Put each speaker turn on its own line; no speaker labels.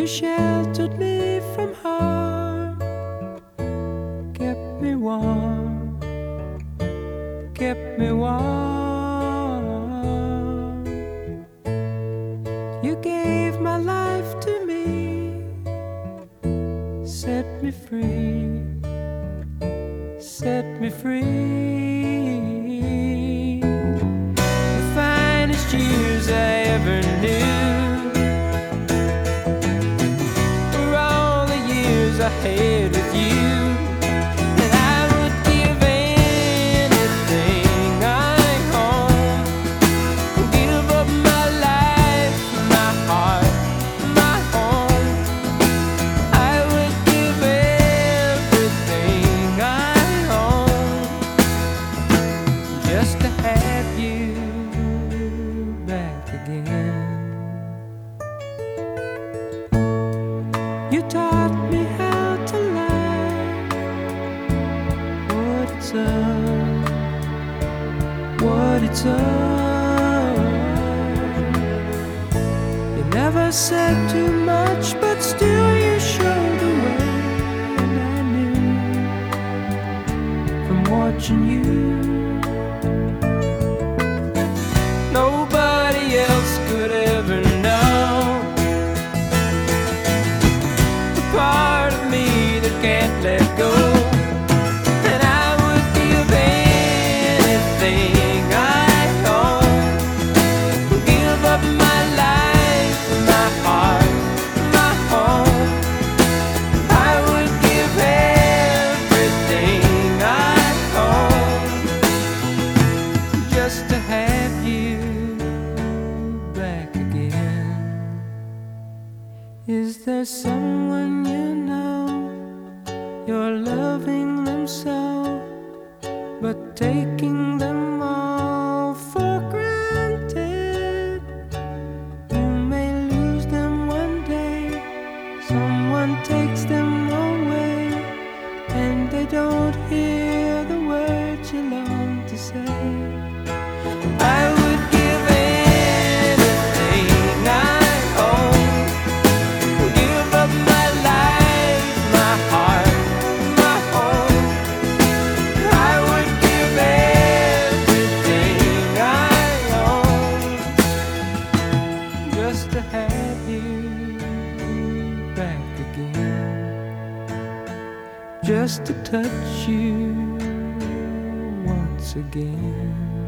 You sheltered me from harm, kept me warm, kept me warm. You gave my life to me, set me free, set me free. With you. And I would give anything I own. Give up my life, my heart, my home. I would give everything I own just to have you back again. You taught what it's up. You never said too much, but still you showed the way, and I knew from watching you. Nobody else could ever know the part of me that can't let go. And I would give anything Is there someone you know you're loving them so, but taking them all for granted? You may lose them one day, someone takes them away, and they don't hear the words you long to say. To have you back again. Just to touch you once again.